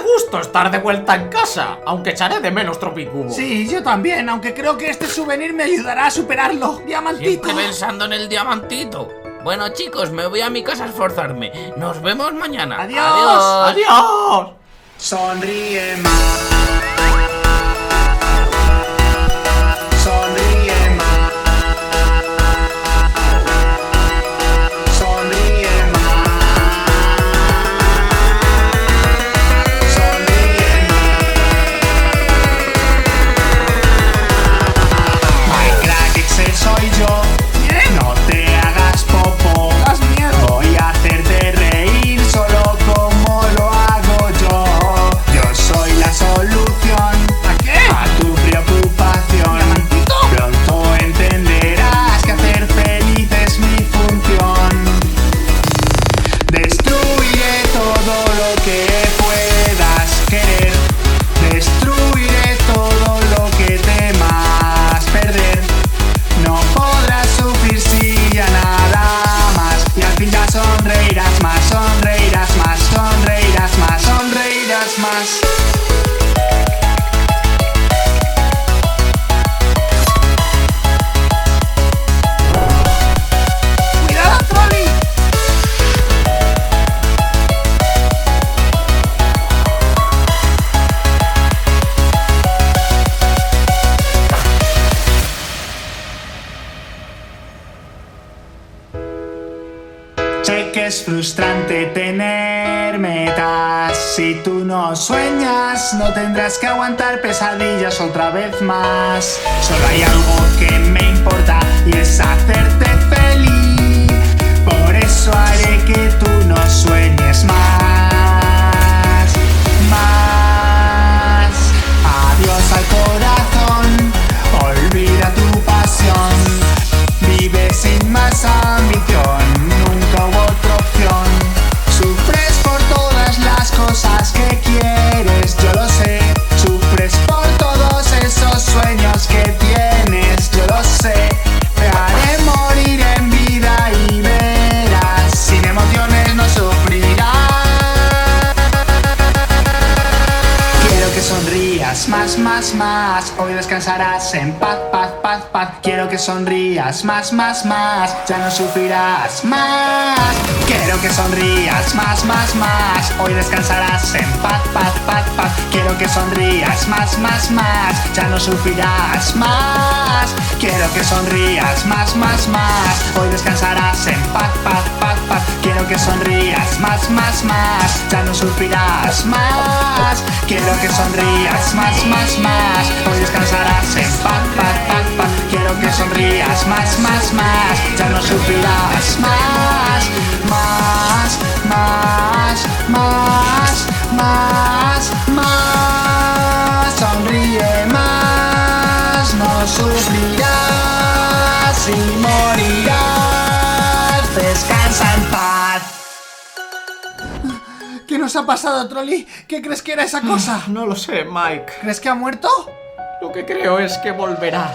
gusto estar de vuelta en casa, aunque echaré de menos Tropicubo. Sí, yo también, aunque creo que este souvenir me ayudará a superarlo. Diamantito. Siempre pensando en el diamantito. Bueno, chicos, me voy a mi casa a esforzarme. Nos vemos mañana. Adiós. ¡Adiós! Sonríe más. Sé que es frustrante tener metas. Si tú no sueñas, no tendrás que aguantar pesadillas otra vez más. Solo hay algo que me más, más, más. Hoy descansarás en paz, paz, paz, paz. Quiero que sonrías más, más, más. Ya no sufrirás más. Quiero que sonrías más, más, más. Hoy descansarás en paz, paz, paz, paz. Quiero que sonrías más, más, más. Ya no sufrirás más. Quiero que sonrías más, más, más. Hoy descansarás en paz, paz, paz, paz. Quiero que sonrías más, más, más. Ya no sufrirás más. Quiero que sonrías más, más, más. Hoy descansarás en paz, paz, paz, paz. Quiero que sonrías más, más, más. Ya no sufrirás más, más, más, más, más, nos ha pasado, trolley? ¿Qué crees que era esa cosa? No lo sé, Mike. ¿Crees que ha muerto? Lo que creo es que volverá.